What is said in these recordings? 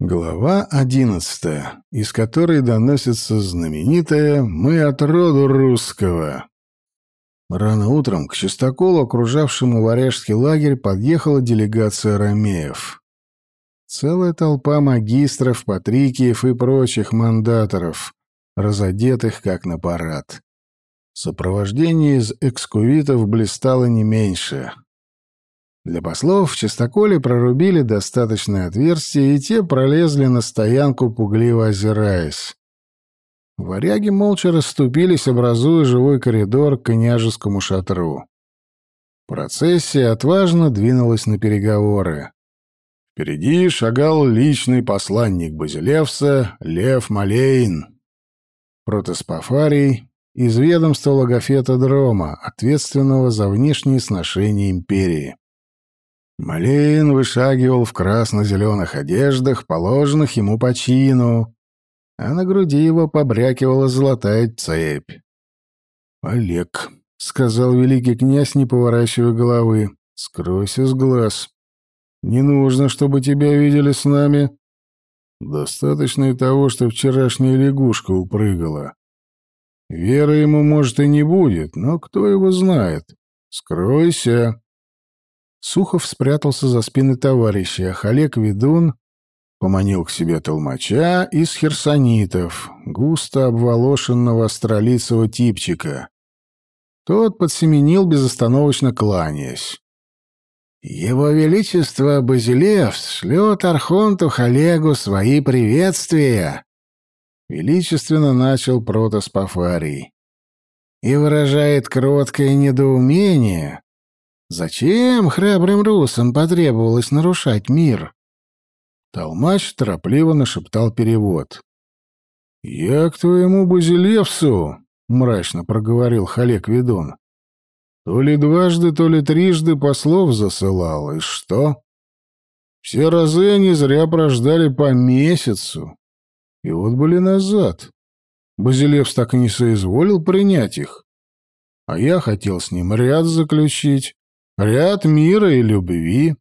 Глава одиннадцатая, из которой доносится знаменитое «Мы от роду русского». Рано утром к чистоколу, окружавшему варяжский лагерь, подъехала делегация ромеев. Целая толпа магистров, патрикиев и прочих мандаторов, разодетых как на парад. Сопровождение из экскувитов блистало не меньше. Для послов в чистоколе прорубили достаточное отверстие, и те пролезли на стоянку, пугливо озираясь. Варяги молча расступились, образуя живой коридор к княжескому шатру. Процессия отважно двинулась на переговоры. Впереди шагал личный посланник Базилевса Лев Малейн. Протоспофарий из ведомства Логофета Дрома, ответственного за внешние сношения империи. Малейн вышагивал в красно-зеленых одеждах, положенных ему по чину, а на груди его побрякивала золотая цепь. «Олег», — сказал великий князь, не поворачивая головы, — «скройся с глаз. Не нужно, чтобы тебя видели с нами. Достаточно и того, что вчерашняя лягушка упрыгала. Веры ему, может, и не будет, но кто его знает. Скройся». Сухов спрятался за спины товарища, а Халек-ведун поманил к себе толмача из херсонитов, густо обволошенного астролицего типчика. Тот подсеменил, безостановочно кланяясь. «Его Величество Базилев шлет Архонту Халегу свои приветствия!» Величественно начал Протас Пафарий. «И выражает кроткое недоумение, Зачем храбрым русам потребовалось нарушать мир? Толмач торопливо нашептал перевод. «Я к твоему Базилевсу», — мрачно проговорил Халек Ведун. «То ли дважды, то ли трижды послов засылал, и что? Все разы они зря прождали по месяцу, и вот были назад. Базилевс так и не соизволил принять их, а я хотел с ним ряд заключить». Ряд мира и любви.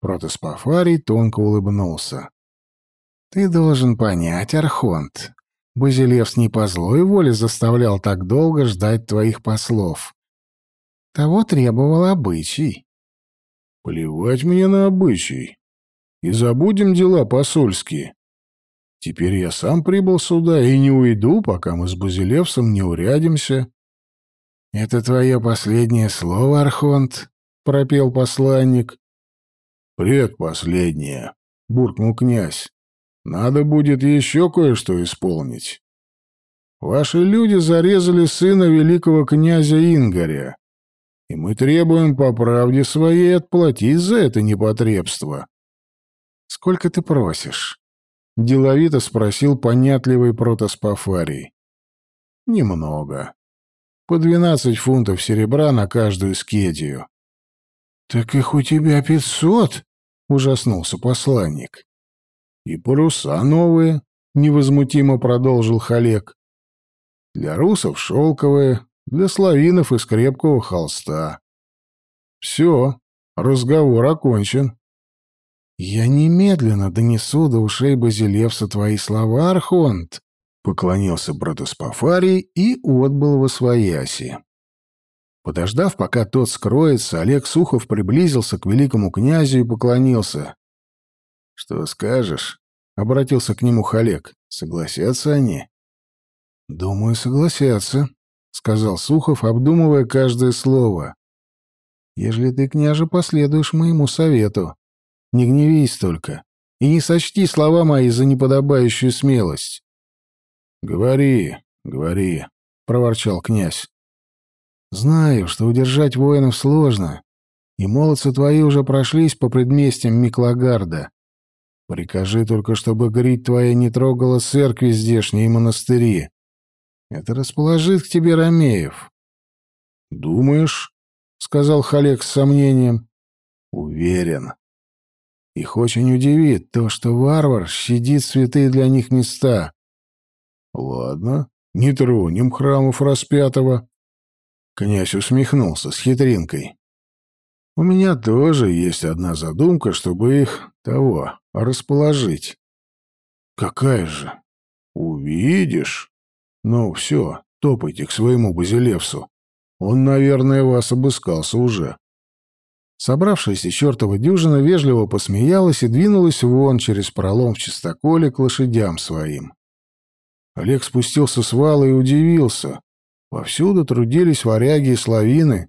Протоспофарий тонко улыбнулся. Ты должен понять, Архонт. Базилевс не по злой воле заставлял так долго ждать твоих послов. Того требовал обычай. Плевать мне на обычай. И забудем дела посольские. Теперь я сам прибыл сюда и не уйду, пока мы с Базилевсом не урядимся. «Это твое последнее слово, Архонт?» — пропел посланник. «Предпоследнее», — буркнул князь. «Надо будет еще кое-что исполнить. Ваши люди зарезали сына великого князя Ингаря, и мы требуем по правде своей отплатить за это непотребство». «Сколько ты просишь?» — деловито спросил понятливый протоспофарий. «Немного», по двенадцать фунтов серебра на каждую скедию. «Так их у тебя пятьсот?» — ужаснулся посланник. «И паруса новые», — невозмутимо продолжил Халек. «Для русов шелковые, для славинов из крепкого холста. Все, разговор окончен». «Я немедленно донесу до ушей Базилевса твои слова, Архонт», Поклонился Братоспафарий и отбыл во свояси. Подождав, пока тот скроется, Олег Сухов приблизился к великому князю и поклонился. — Что скажешь? — обратился к нему Халек. — Согласятся они? — Думаю, согласятся, — сказал Сухов, обдумывая каждое слово. — Ежели ты, княже, последуешь моему совету, не гневись только и не сочти слова мои за неподобающую смелость. «Говори, говори», — проворчал князь. «Знаю, что удержать воинов сложно, и молодцы твои уже прошлись по предместьям Миклагарда. Прикажи только, чтобы грить твоя не трогала церкви здешние и монастыри. Это расположит к тебе Ромеев». «Думаешь?» — сказал Халек с сомнением. «Уверен. Их очень удивит то, что варвар щадит святые для них места». Ладно, не тронем храмов распятого. Князь усмехнулся с хитринкой. У меня тоже есть одна задумка, чтобы их того, расположить. Какая же? Увидишь. Ну, все, топайте к своему Базилевсу. Он, наверное, вас обыскался уже. Собравшаяся чертова дюжина вежливо посмеялась и двинулась вон через пролом в чистоколе к лошадям своим. Олег спустился с вала и удивился. Повсюду трудились варяги и славины,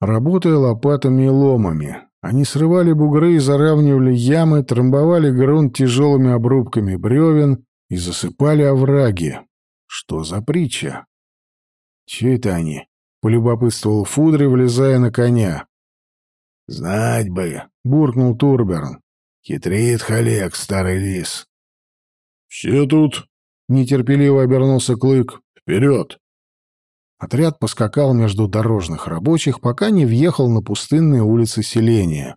работая лопатами и ломами. Они срывали бугры и заравнивали ямы, трамбовали грунт тяжелыми обрубками бревен и засыпали овраги. Что за притча? Че это они? Полюбопытствовал Фудри, влезая на коня. «Знать бы», — буркнул Турберн. «Хитрит Халек, старый лис». «Все тут?» — нетерпеливо обернулся Клык. «Вперед!» Отряд поскакал между дорожных рабочих, пока не въехал на пустынные улицы селения.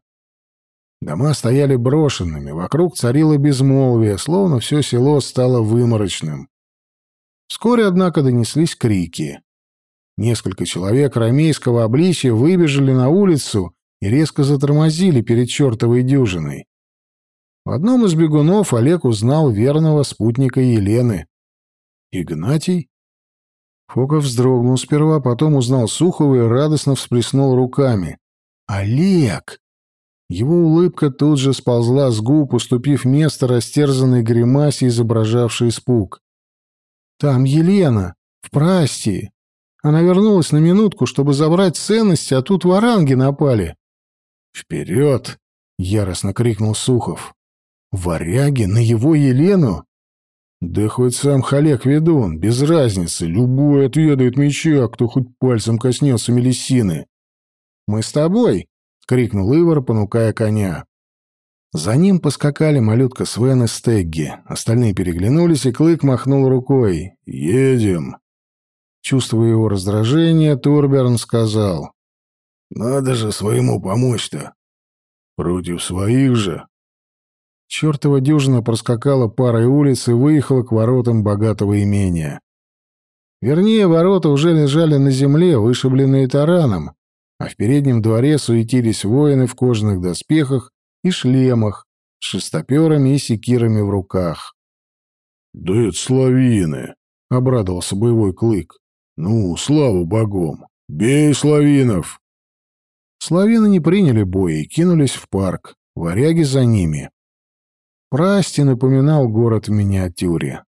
Дома стояли брошенными, вокруг царило безмолвие, словно все село стало выморочным. Вскоре, однако, донеслись крики. Несколько человек ромейского обличия выбежали на улицу и резко затормозили перед чертовой дюжиной. В одном из бегунов Олег узнал верного спутника Елены. «Игнатий?» Фоков вздрогнул сперва, потом узнал Сухова и радостно всплеснул руками. «Олег!» Его улыбка тут же сползла с губ, уступив место растерзанной гримасе, изображавшей испуг. «Там Елена, в Прастии. Она вернулась на минутку, чтобы забрать ценности, а тут варанги напали». «Вперед!» — яростно крикнул Сухов. «Варяги на его Елену? Да хоть сам Халек ведун, без разницы, любой отведает меча, кто хоть пальцем коснется Мелисины. «Мы с тобой!» — крикнул Ивар, понукая коня. За ним поскакали малютка Свен и Стегги. Остальные переглянулись, и Клык махнул рукой. «Едем!» Чувствуя его раздражение, Турберн сказал. «Надо же своему помочь-то!» «Против своих же!» Чертова дюжина проскакала парой улиц и выехала к воротам богатого имения. Вернее, ворота уже лежали на земле, вышибленные тараном, а в переднем дворе суетились воины в кожаных доспехах и шлемах, с шестоперами и секирами в руках. «Да это славины!» — обрадовался боевой клык. «Ну, слава богом! Бей славинов!» Славины не приняли боя и кинулись в парк, варяги за ними. Прасти напоминал город в миниатюре.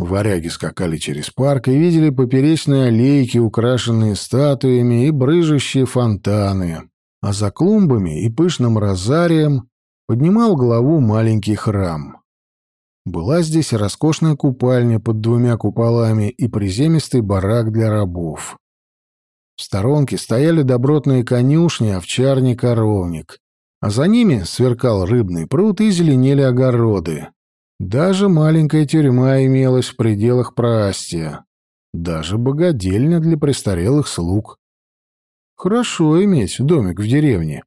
Варяги скакали через парк и видели поперечные аллейки, украшенные статуями и брыжущие фонтаны, а за клумбами и пышным розарием поднимал голову маленький храм. Была здесь роскошная купальня под двумя куполами и приземистый барак для рабов. В сторонке стояли добротные конюшни, овчарник, коровник а за ними сверкал рыбный пруд и зеленели огороды. Даже маленькая тюрьма имелась в пределах Праастия. Даже богадельня для престарелых слуг. Хорошо иметь домик в деревне.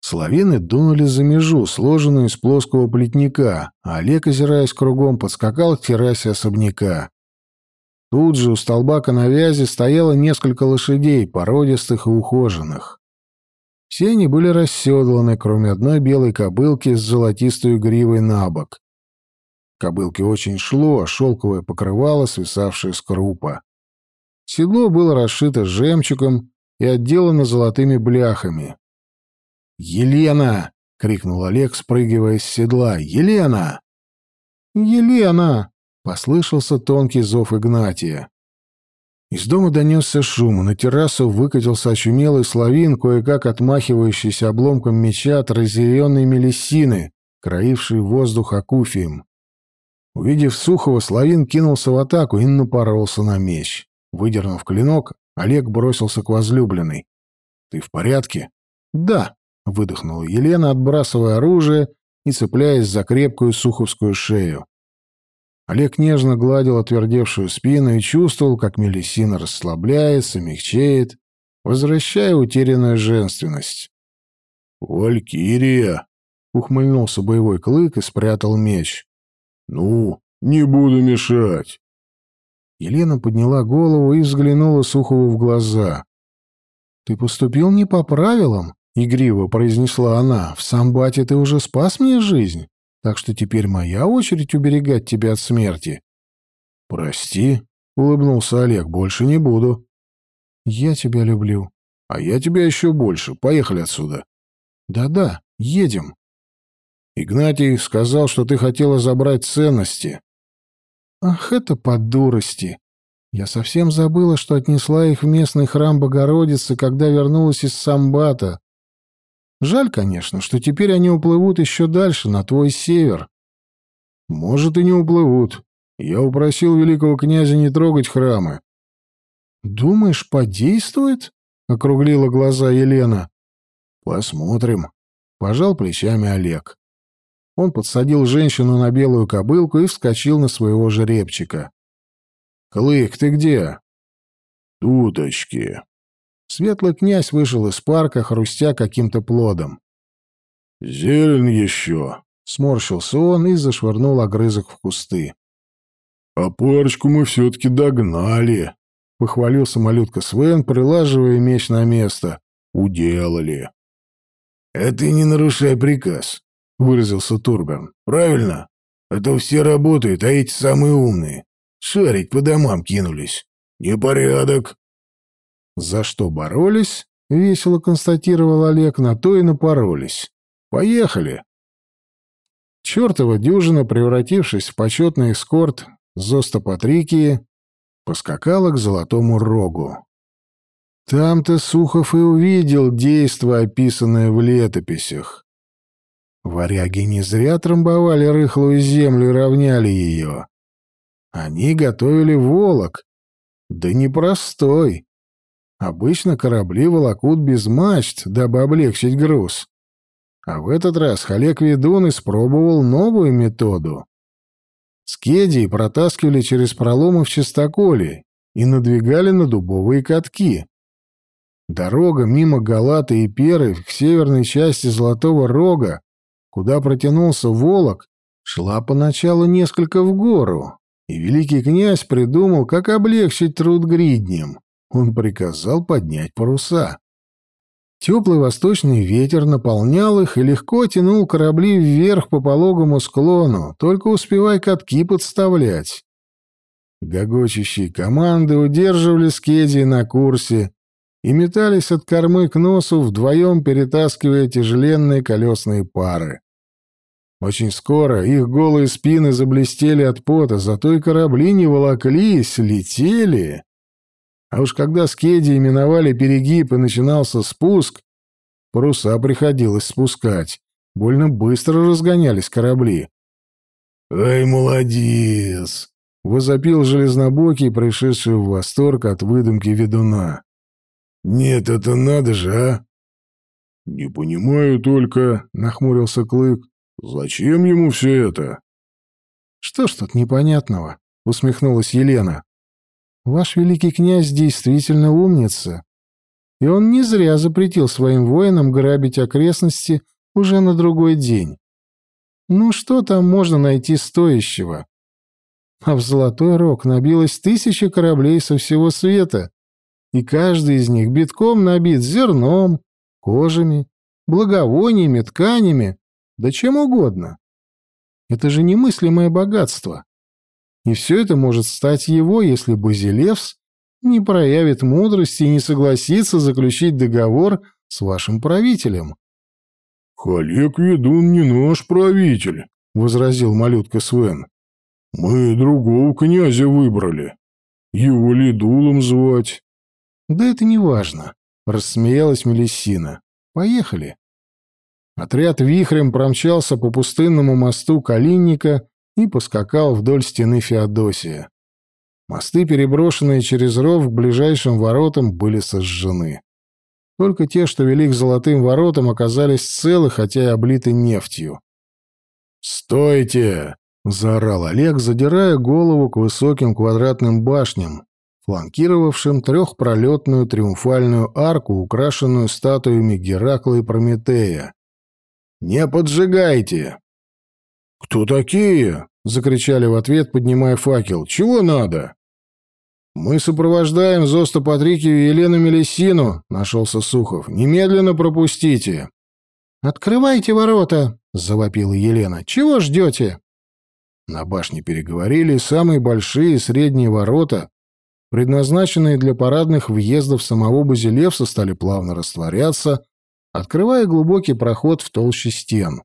Славины дунули за межу, сложенную из плоского плетника, а Олег, озираясь кругом, подскакал к террасе особняка. Тут же у столба коновязи стояло несколько лошадей, породистых и ухоженных. Все они были расседланы, кроме одной белой кобылки с золотистой гривой на бок. Кобылке очень шло, шелковое покрывало, свисавшее с крупа. Седло было расшито жемчугом и отделано золотыми бляхами. «Елена!» — крикнул Олег, спрыгивая с седла. «Елена!» «Елена!» — послышался тонкий зов Игнатия. Из дома донесся шум, на террасу выкатился очумелый славин, кое-как отмахивающийся обломком меча от разъяренной мелисины, краивший воздух акуфием. Увидев Сухого, Славин кинулся в атаку и напоролся на меч. Выдернув клинок, Олег бросился к возлюбленной. «Ты в порядке?» «Да», — выдохнула Елена, отбрасывая оружие и цепляясь за крепкую суховскую шею. Олег нежно гладил отвердевшую спину и чувствовал, как Мелисина расслабляется, мягчеет, возвращая утерянную женственность. «Валькирия!» — ухмыльнулся боевой клык и спрятал меч. «Ну, не буду мешать!» Елена подняла голову и взглянула Сухову в глаза. «Ты поступил не по правилам», — игриво произнесла она, — «в Самбате ты уже спас мне жизнь, так что теперь моя очередь уберегать тебя от смерти». «Прости», — улыбнулся Олег, — «больше не буду». «Я тебя люблю». «А я тебя еще больше. Поехали отсюда». «Да-да, едем». «Игнатий сказал, что ты хотела забрать ценности». «Ах, это по дурости. Я совсем забыла, что отнесла их в местный храм Богородицы, когда вернулась из Самбата. Жаль, конечно, что теперь они уплывут еще дальше, на твой север. Может, и не уплывут. Я упросил великого князя не трогать храмы. Думаешь, подействует? округлила глаза Елена. Посмотрим, пожал плечами Олег. Он подсадил женщину на белую кобылку и вскочил на своего жеребчика. «Клык, ты где?» «Туточки». Светлый князь вышел из парка, хрустя каким-то плодом. «Зелень еще», — сморщился он и зашвырнул огрызок в кусты. «А парочку мы все-таки догнали», — похвалился малютка Свен, прилаживая меч на место. «Уделали». «Это не нарушай приказ», — выразился Турберн. «Правильно? А то все работают, а эти самые умные. Шарить по домам кинулись. Непорядок. За что боролись, весело констатировал Олег, на то и напоролись. Поехали. Чёртова дюжина, превратившись в почетный эскорт Зоста Патрикии, поскакала к Золотому Рогу. Там-то Сухов и увидел действо, описанное в летописях. Варяги не зря трамбовали рыхлую землю и равняли ее. Они готовили волок. Да непростой. Обычно корабли волокут без мачт, дабы облегчить груз. А в этот раз Халек Ведун испробовал новую методу. Скедии протаскивали через проломы в чистоколе и надвигали на дубовые катки. Дорога мимо Галаты и Перы к северной части Золотого Рога, куда протянулся Волок, шла поначалу несколько в гору, и великий князь придумал, как облегчить труд гридням. Он приказал поднять паруса. Теплый восточный ветер наполнял их и легко тянул корабли вверх по пологому склону, только успевай катки подставлять. Гогочущие команды удерживали скеди на курсе и метались от кормы к носу, вдвоем перетаскивая тяжеленные колесные пары. Очень скоро их голые спины заблестели от пота, зато и корабли не волоклись, летели. А уж когда скеди именовали перегиб и начинался спуск, паруса приходилось спускать. Больно быстро разгонялись корабли. «Ай, молодец!» — возопил железнобокий, пришедший в восторг от выдумки ведуна. «Нет, это надо же, а!» «Не понимаю только», — нахмурился Клык. Зачем ему все это? Что ж тут непонятного? усмехнулась Елена. Ваш великий князь действительно умница. И он не зря запретил своим воинам грабить окрестности уже на другой день. Ну что там можно найти стоящего? А в Золотой Рог набилось тысячи кораблей со всего света, и каждый из них битком набит зерном, кожами, благовониями, тканями, да чем угодно. Это же немыслимое богатство. И все это может стать его, если Базилевс не проявит мудрости и не согласится заключить договор с вашим правителем. «Халек Ведун не наш правитель», — возразил малютка Свен. «Мы другого князя выбрали. Его Лидулом звать». «Да это не важно», — рассмеялась Мелиссина. «Поехали». Отряд вихрем промчался по пустынному мосту Калинника и поскакал вдоль стены Феодосия. Мосты, переброшенные через ров к ближайшим воротам, были сожжены. Только те, что вели к золотым воротам, оказались целы, хотя и облиты нефтью. «Стойте!» — заорал Олег, задирая голову к высоким квадратным башням, фланкировавшим трехпролетную триумфальную арку, украшенную статуями Геракла и Прометея. «Не поджигайте!» «Кто такие?» — закричали в ответ, поднимая факел. «Чего надо?» «Мы сопровождаем Зоста Патрикию и Елену Мелисину», — нашелся Сухов. «Немедленно пропустите». «Открывайте ворота», — завопила Елена. «Чего ждете?» На башне переговорили, самые большие и средние ворота, предназначенные для парадных въездов самого Базилевса, стали плавно растворяться, открывая глубокий проход в толще стен.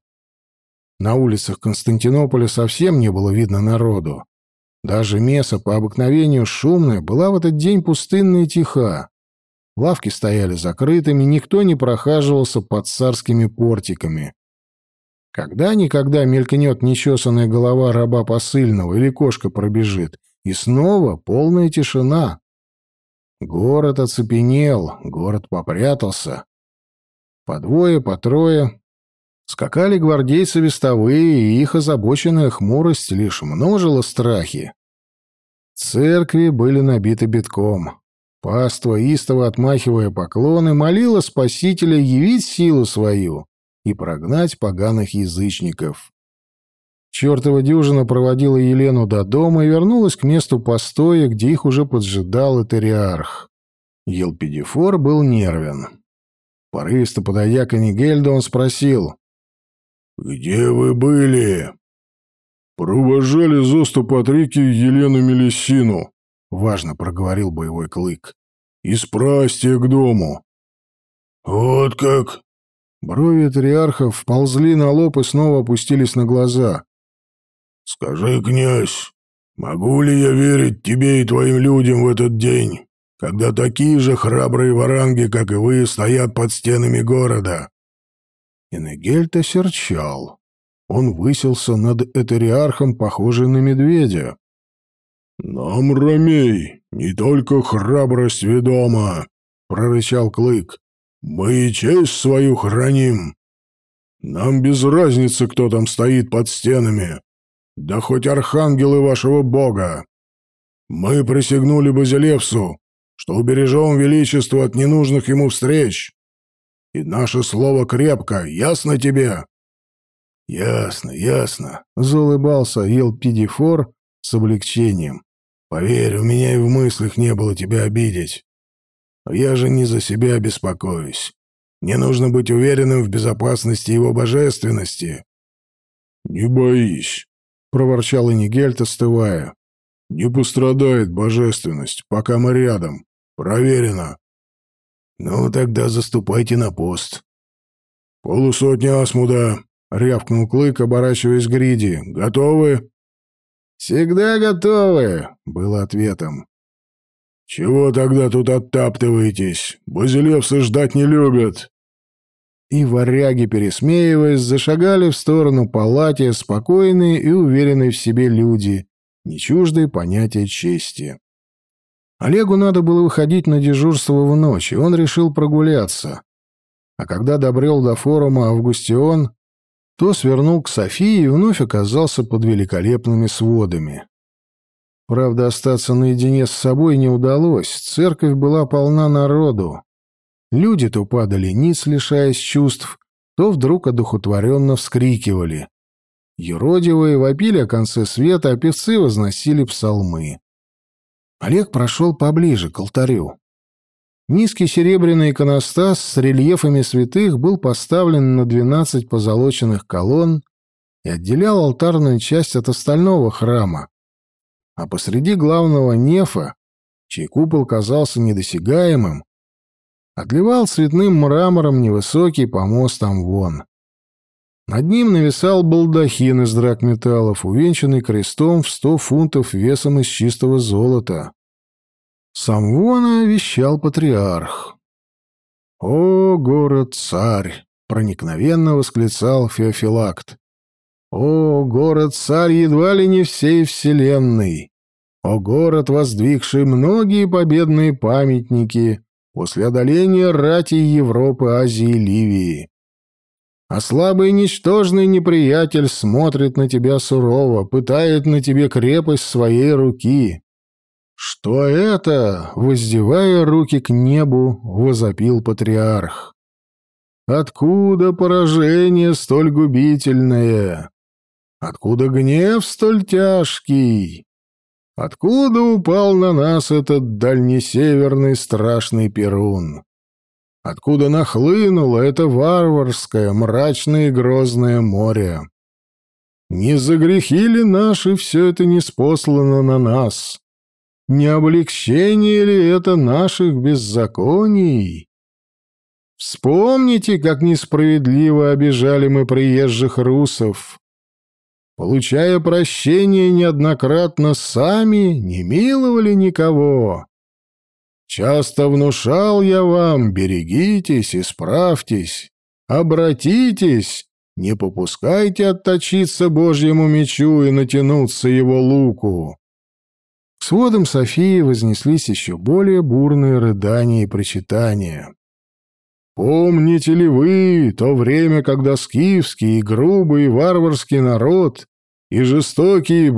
На улицах Константинополя совсем не было видно народу. Даже меса, по обыкновению шумная, была в этот день пустынна и тиха. Лавки стояли закрытыми, никто не прохаживался под царскими портиками. Когда-никогда мелькнет нечесанная голова раба посыльного или кошка пробежит, и снова полная тишина. Город оцепенел, город попрятался. По двое, по трое. Скакали гвардейцы вестовые, и их озабоченная хмурость лишь множила страхи. Церкви были набиты битком. Паства, истово отмахивая поклоны, молила Спасителя явить силу свою и прогнать поганых язычников. Чертова дюжина проводила Елену до дома и вернулась к месту постоя, где их уже поджидал Этериарх. Елпидифор был нервен. Порывисто подойдя к Анигельду, он спросил. «Где вы были?» «Провожали Зосту Патрики и Елену Мелисину», — важно проговорил боевой клык. «Из прастия к дому». «Вот как?» Брови триархов вползли на лоб и снова опустились на глаза. «Скажи, князь, могу ли я верить тебе и твоим людям в этот день, когда такие же храбрые варанги, как и вы, стоят под стенами города?» Инегельт осерчал. Он высился над Этериархом, похожий на медведя. «Нам, Ромей, не только храбрость ведома», — прорычал Клык. «Мы и честь свою храним. Нам без разницы, кто там стоит под стенами, да хоть архангелы вашего бога. Мы присягнули Базилевсу, что убережем величество от ненужных ему встреч. И наше слово крепко, ясно тебе?» «Ясно, ясно», — заулыбался Елпидифор с облегчением. «Поверь, у меня и в мыслях не было тебя обидеть. Но я же не за себя беспокоюсь. Мне нужно быть уверенным в безопасности его божественности». «Не боись», — проворчал Энигельт, остывая. «Не пострадает божественность, пока мы рядом. Проверено». «Ну, тогда заступайте на пост». «Полусотни асмуда», — рявкнул Клык, оборачиваясь к Гриди. «Готовы?» «Всегда готовы», — было ответом. «Чего тогда тут оттаптываетесь? Базилевсы ждать не любят». И варяги, пересмеиваясь, зашагали в сторону палати спокойные и уверенные в себе люди, не чуждые понятия чести. Олегу надо было выходить на дежурство в ночь, и он решил прогуляться. А когда добрел до форума Августион, то свернул к Софии и вновь оказался под великолепными сводами. Правда, остаться наедине с собой не удалось, церковь была полна народу. Люди то падали ниц, лишаясь чувств, то вдруг одухотворенно вскрикивали. Юродивые вопили о конце света, а певцы возносили псалмы. Олег прошел поближе к алтарю. Низкий серебряный иконостас с рельефами святых был поставлен на двенадцать позолоченных колонн и отделял алтарную часть от остального храма. А посреди главного нефа, чей купол казался недосягаемым, отливал цветным мрамором невысокий помост Амвон. Над ним нависал балдахин из драгметаллов, увенчанный крестом в сто фунтов весом из чистого золота. Сам Вона вещал патриарх. «О, город-царь!» — проникновенно восклицал Феофилакт. «О, город-царь едва ли не всей вселенной! О, город, воздвигший многие победные памятники после одоления рати Европы, Азии и Ливии! А слабый ничтожный неприятель смотрит на тебя сурово, пытает на тебе крепость своей руки!» «Что это?» — воздевая руки к небу, возопил патриарх. «Откуда поражение столь губительное? Откуда гнев столь тяжкий? Откуда упал на нас этот дальнесеверный страшный Перун? Откуда нахлынуло это варварское, мрачное и грозное море? Не за грехи ли наши все это не спослано на нас? Не облегчение ли это наших беззаконий? Вспомните, как несправедливо обижали мы приезжих русов. Получая прощение неоднократно сами, не миловали никого. Часто внушал я вам, берегитесь, исправьтесь, обратитесь, не попускайте отточиться Божьему мечу и натянуться его луку. К сводам Софии вознеслись еще более бурные рыдания и причитания. Помните ли вы то время, когда скифский и грубый и варварский народ, и жестокий и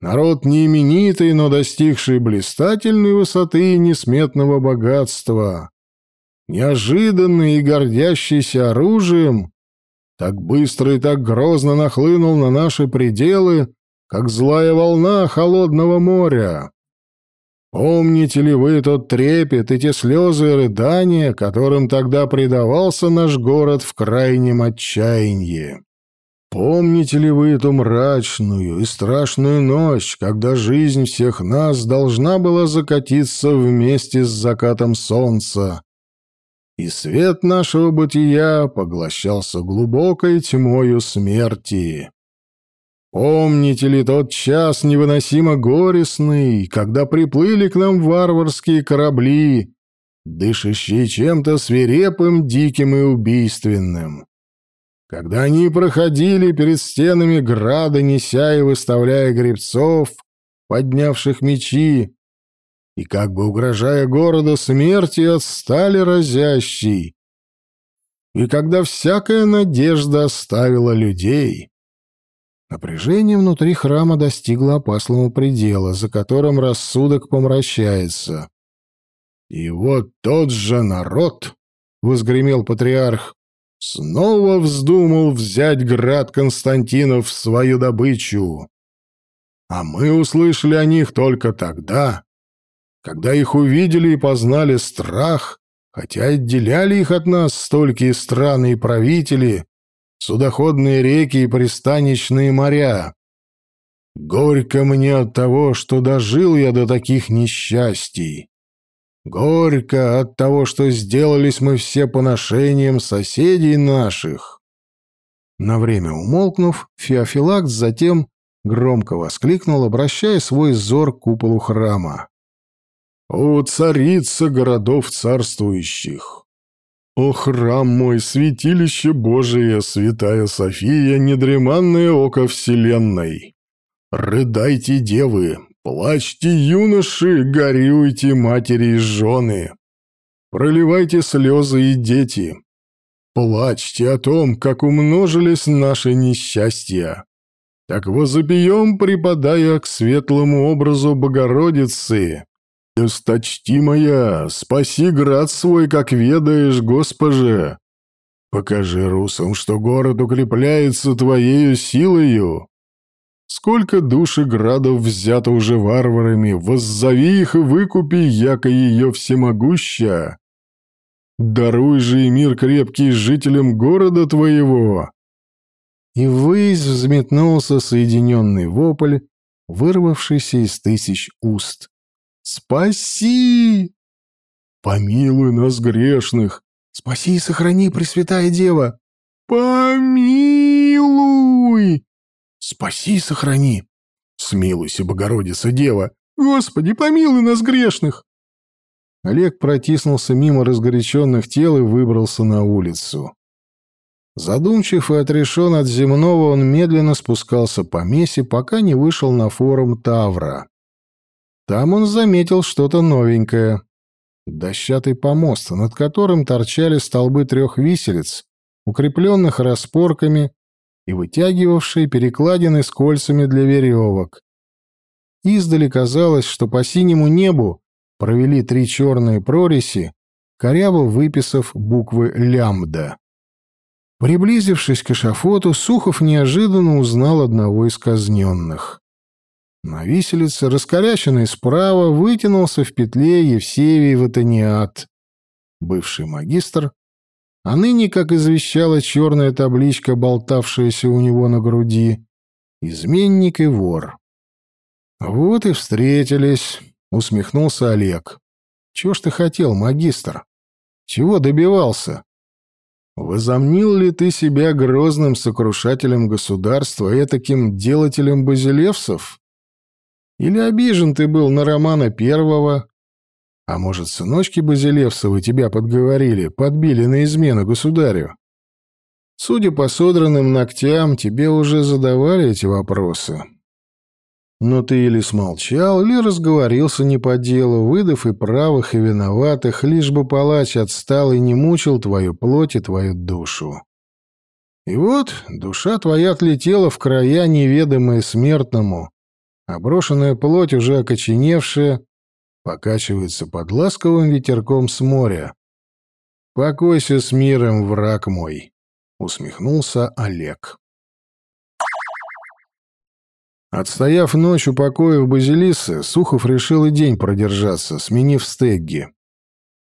народ неименитый, но достигший блистательной высоты и несметного богатства, неожиданный и гордящийся оружием, так быстро и так грозно нахлынул на наши пределы, как злая волна холодного моря. Помните ли вы тот трепет и те слезы и рыдания, которым тогда предавался наш город в крайнем отчаянии? Помните ли вы эту мрачную и страшную ночь, когда жизнь всех нас должна была закатиться вместе с закатом солнца, и свет нашего бытия поглощался глубокой тьмою смерти. Помните ли тот час невыносимо горестный, когда приплыли к нам варварские корабли, дышащие чем-то свирепым, диким и убийственным? Когда они проходили перед стенами града, неся и выставляя гребцов, поднявших мечи, и, как бы угрожая городу смерти, отстали разящий. И когда всякая надежда оставила людей, напряжение внутри храма достигло опасного предела, за которым рассудок помрачается. «И вот тот же народ», — возгремел патриарх, — снова вздумал взять град Константинов в свою добычу. А мы услышали о них только тогда, когда их увидели и познали страх, хотя отделяли их от нас столькие страны и правители, судоходные реки и пристанищные моря. Горько мне от того, что дожил я до таких несчастий. Горько от того, что сделались мы все поношением соседей наших. На время умолкнув, Феофилакт затем громко воскликнул, обращая свой взор к куполу храма. «О, царица городов царствующих! О, храм мой, святилище Божие, святая София, недреманное око вселенной! Рыдайте, девы, плачьте, юноши, горюйте, матери и жены! Проливайте слезы и дети!» Плачьте о том, как умножились наши несчастья. Так возопьем, припадая к светлому образу Богородицы, «Досточтимая, спаси град свой, как ведаешь, Госпоже! Покажи русам, что город укрепляется твоею силою!» Сколько душ и градов взято уже варварами, воззови их и выкупи, яко ее всемогуща. Даруй же и мир крепкий жителям города твоего. И ввысь взметнулся соединенный вопль, вырвавшийся из тысяч уст. Спаси! Помилуй нас грешных! Спаси и сохрани, Пресвятая Дева! Помилуй! Спаси и сохрани! Смилуйся, Богородица Дева! Господи, помилуй нас грешных! Олег протиснулся мимо разгоряченных тел и выбрался на улицу. Задумчив и отрешен от земного, он медленно спускался по месе, пока не вышел на форум Тавра. Там он заметил что-то новенькое. Дощатый помост, над которым торчали столбы трех виселиц, укрепленных распорками и вытягивавшие перекладины с кольцами для веревок. Издали казалось, что по синему небу провели три черные прореси, коряво выписав буквы «лямбда». Приблизившись к эшафоту, Сухов неожиданно узнал одного из казненных. На виселице, раскоряченный справа, вытянулся в петле Евсевий Ватаниат, бывший магистр, а ныне, как извещала черная табличка, болтавшаяся у него на груди, изменник и вор. «Вот и встретились», — усмехнулся Олег. «Чего ж ты хотел, магистр? Чего добивался? Возомнил ли ты себя грозным сокрушателем государства и таким делателем базилевсов? Или обижен ты был на Романа Первого? А может, сыночки Базилевсовы тебя подговорили, подбили на измену государю? Судя по содранным ногтям, тебе уже задавали эти вопросы. Но ты или смолчал, или разговорился не по делу, выдав и правых, и виноватых, лишь бы палач отстал и не мучил твою плоть и твою душу. И вот душа твоя отлетела в края, неведомые смертному, а брошенная плоть, уже окоченевшая, покачивается под ласковым ветерком с моря. «Покойся с миром, враг мой!» — усмехнулся Олег. Отстояв ночь у покоя в Базилисе, Сухов решил и день продержаться, сменив стегги.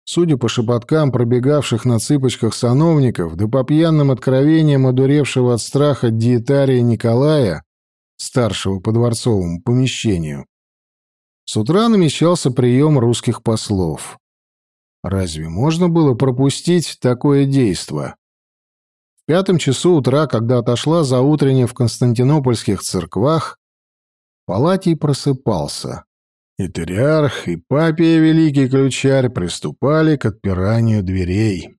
Судя по шепоткам пробегавших на цыпочках сановников, да по пьяным откровениям одуревшего от страха диетария Николая, старшего по дворцовому помещению, с утра намечался прием русских послов. Разве можно было пропустить такое действо? В пятом часу утра, когда отошла за утреннее в константинопольских церквах, Палатий просыпался. И Териарх, и Папия Великий Ключарь приступали к отпиранию дверей.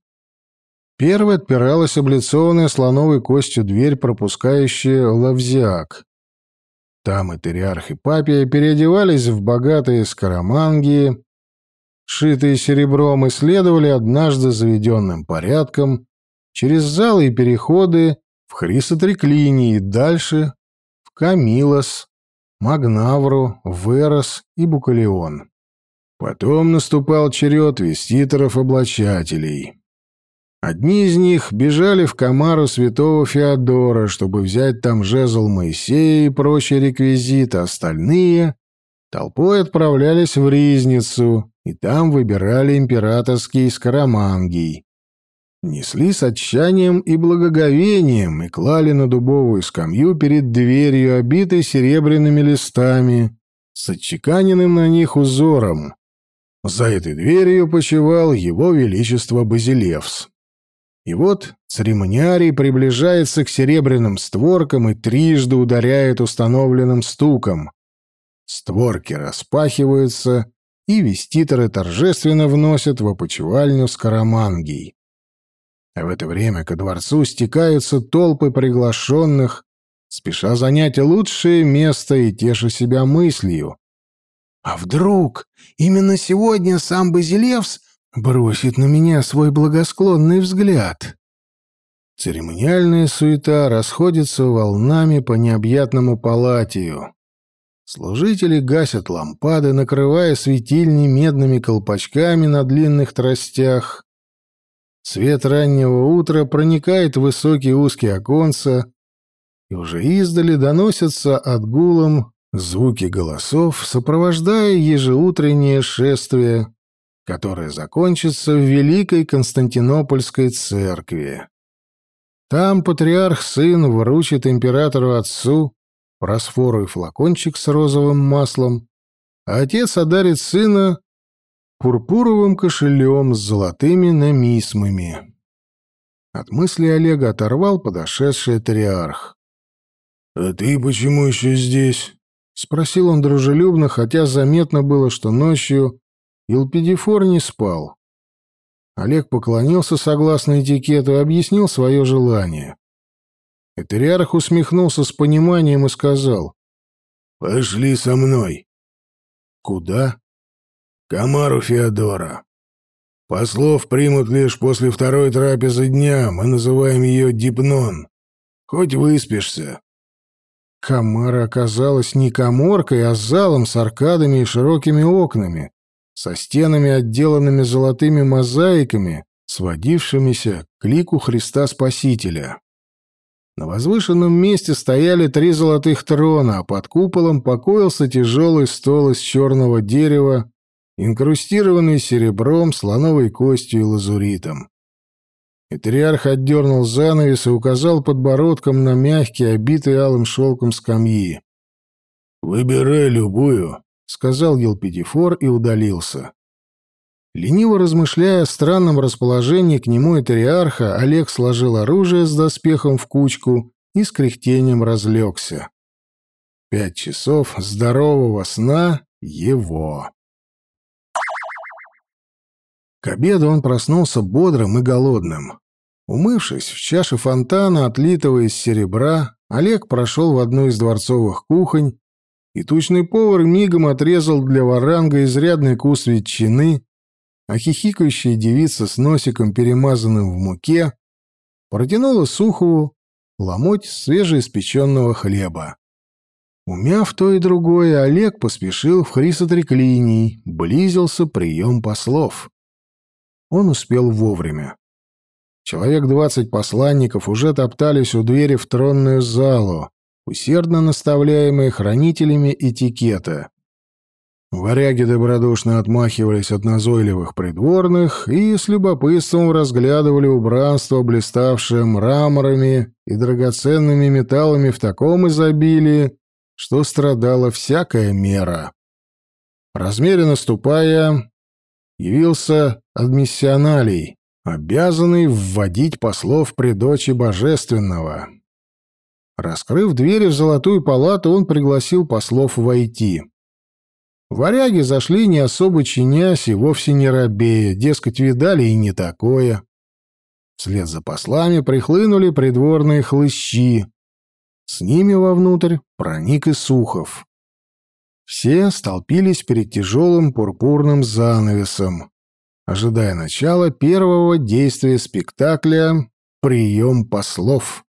Первой отпиралась облицованная слоновой костью дверь, пропускающая лавзиак. Там и Териарх, и Папия переодевались в богатые скоромангии, шитые серебром, и следовали однажды заведенным порядком через залы и переходы в Хрисотреклинии дальше в Камилос, Магнавру, Верос и Букалеон. Потом наступал черед веститоров-облачателей. Одни из них бежали в комару святого Феодора, чтобы взять там жезл Моисея и прочие реквизиты, остальные толпой отправлялись в Ризницу, и там выбирали императорский скоромангий несли с отчаянием и благоговением и клали на дубовую скамью перед дверью, обитой серебряными листами, с отчеканенным на них узором. За этой дверью почевал его величество Базилевс. И вот церемониарий приближается к серебряным створкам и трижды ударяет установленным стуком. Створки распахиваются, и веститоры торжественно вносят в опочивальню скоромангий. А в это время ко дворцу стекаются толпы приглашенных, спеша занять лучшее место и теша себя мыслью. А вдруг именно сегодня сам Базилевс бросит на меня свой благосклонный взгляд? Церемониальная суета расходится волнами по необъятному палатию. Служители гасят лампады, накрывая светильни медными колпачками на длинных тростях, Свет раннего утра проникает в высокие узкие оконца, и уже издали доносятся отгулом звуки голосов, сопровождая ежеутреннее шествие, которое закончится в Великой Константинопольской церкви. Там патриарх-сын вручит императору-отцу просфору и флакончик с розовым маслом, а отец одарит сына пурпуровым кошелем с золотыми намисмами. От мысли Олега оторвал подошедший триарх. «А ты почему еще здесь?» — спросил он дружелюбно, хотя заметно было, что ночью Илпидифор не спал. Олег поклонился согласно этикету и объяснил свое желание. Этериарх усмехнулся с пониманием и сказал. «Пошли со мной». «Куда?» Камару Феодора. Послов примут лишь после второй трапезы дня, мы называем ее Дипнон. Хоть выспишься. Камара оказалась не коморкой, а залом с аркадами и широкими окнами, со стенами, отделанными золотыми мозаиками, сводившимися к лику Христа Спасителя. На возвышенном месте стояли три золотых трона, а под куполом покоился тяжелый стол из черного дерева, инкрустированный серебром, слоновой костью и лазуритом. Патриарх отдернул занавес и указал подбородком на мягкие, обитые алым шелком скамьи. «Выбирай любую», — сказал Елпетифор и удалился. Лениво размышляя о странном расположении к нему Этариарха, Олег сложил оружие с доспехом в кучку и с кряхтением разлегся. Пять часов здорового сна его. К обеду он проснулся бодрым и голодным. Умывшись в чаше фонтана, отлитого из серебра, Олег прошел в одну из дворцовых кухонь, и тучный повар мигом отрезал для варанга изрядный кус ветчины, а хихикающая девица с носиком, перемазанным в муке, протянула Сухову ломоть свежеиспеченного хлеба. Умяв то и другое, Олег поспешил в хрисотреклиний, близился прием послов. Он успел вовремя. Человек двадцать посланников уже топтались у двери в тронную залу, усердно наставляемые хранителями этикета. Варяги добродушно отмахивались от назойливых придворных и с любопытством разглядывали убранство, блиставшее мраморами и драгоценными металлами в таком изобилии, что страдала всякая мера. Размеренно ступая, явился адмиссионалий, обязанный вводить послов при дочи Божественного. Раскрыв двери в Золотую палату, он пригласил послов войти. Варяги зашли не особо чинясь и вовсе не робея, дескать, видали и не такое. Вслед за послами прихлынули придворные хлыщи. С ними вовнутрь проник и Сухов. Все столпились перед тяжелым пурпурным занавесом, ожидая начала первого действия спектакля «Прием послов».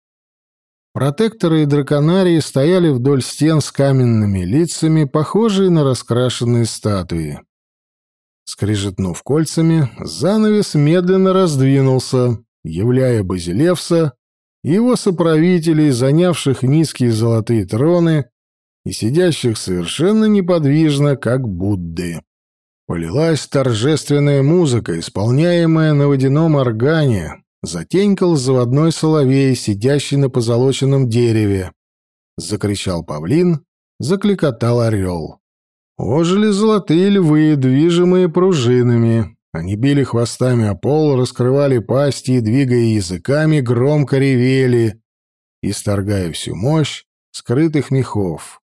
Протекторы и драконарии стояли вдоль стен с каменными лицами, похожие на раскрашенные статуи. Скрежетнув кольцами, занавес медленно раздвинулся, являя Базилевса и его соправителей, занявших низкие золотые троны и сидящих совершенно неподвижно, как Будды. Полилась торжественная музыка, исполняемая на водяном органе. Затенькал заводной соловей, сидящий на позолоченном дереве. Закричал павлин, закликотал орел. Ожили золотые львы, движимые пружинами. Они били хвостами о пол, раскрывали пасти и, двигая языками, громко ревели, исторгая всю мощь скрытых мехов.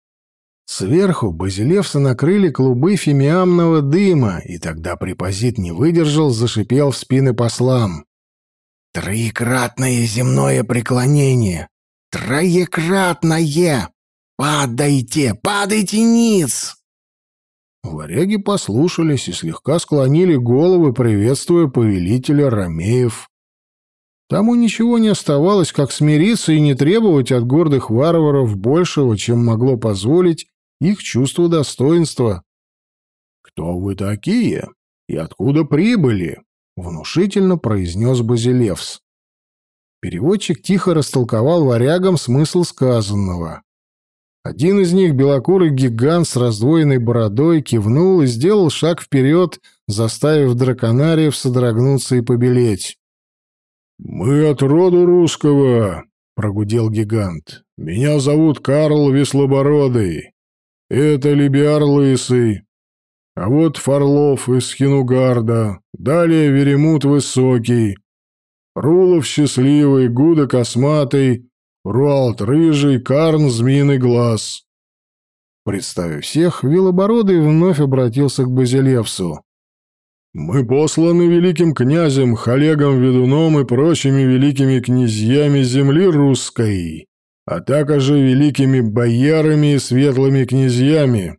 Сверху базилевса накрыли клубы фимиамного дыма, и тогда препозит не выдержал, зашипел в спины послам. «Троекратное земное преклонение! Троекратное! Падайте, падайте ниц!» Варяги послушались и слегка склонили головы, приветствуя повелителя Ромеев. Тому ничего не оставалось, как смириться и не требовать от гордых варваров большего, чем могло позволить их чувство достоинства. «Кто вы такие и откуда прибыли?» — внушительно произнес Базилевс. Переводчик тихо растолковал варягам смысл сказанного. Один из них, белокурый гигант с раздвоенной бородой, кивнул и сделал шаг вперед, заставив драконариев содрогнуться и побелеть. «Мы от рода русского», — прогудел гигант. «Меня зовут Карл Веслобородый. Это Либиар Лысый. А вот Фарлов из Хинугарда. Далее Веремут Высокий. Рулов Счастливый, Гуда Косматый, Руалт Рыжий, Карн Змеиный Глаз. Представив всех, Вилобородый вновь обратился к Базилевсу. «Мы посланы великим князем, Халегом Ведуном и прочими великими князьями земли русской а также великими боярами и светлыми князьями.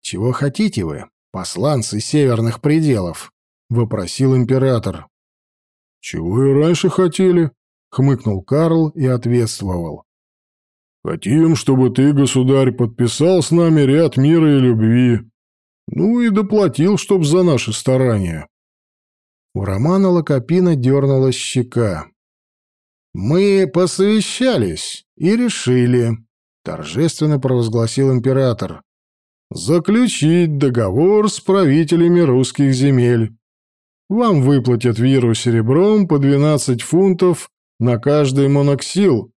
«Чего хотите вы, посланцы северных пределов?» — вопросил император. «Чего и раньше хотели?» — хмыкнул Карл и ответствовал. «Хотим, чтобы ты, государь, подписал с нами ряд мира и любви. Ну и доплатил, чтоб за наши старания». У Романа Локопина дернулась щека. «Мы посовещались и решили», — торжественно провозгласил император, «заключить договор с правителями русских земель. Вам выплатят виру серебром по 12 фунтов на каждый моноксил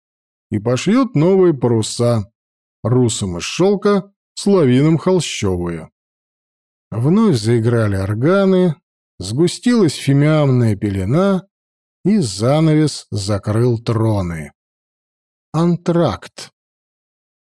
и пошьют новые паруса, русам из шелка, славином холщовые». Вновь заиграли органы, сгустилась фимиамная пелена, и занавес закрыл троны. Антракт.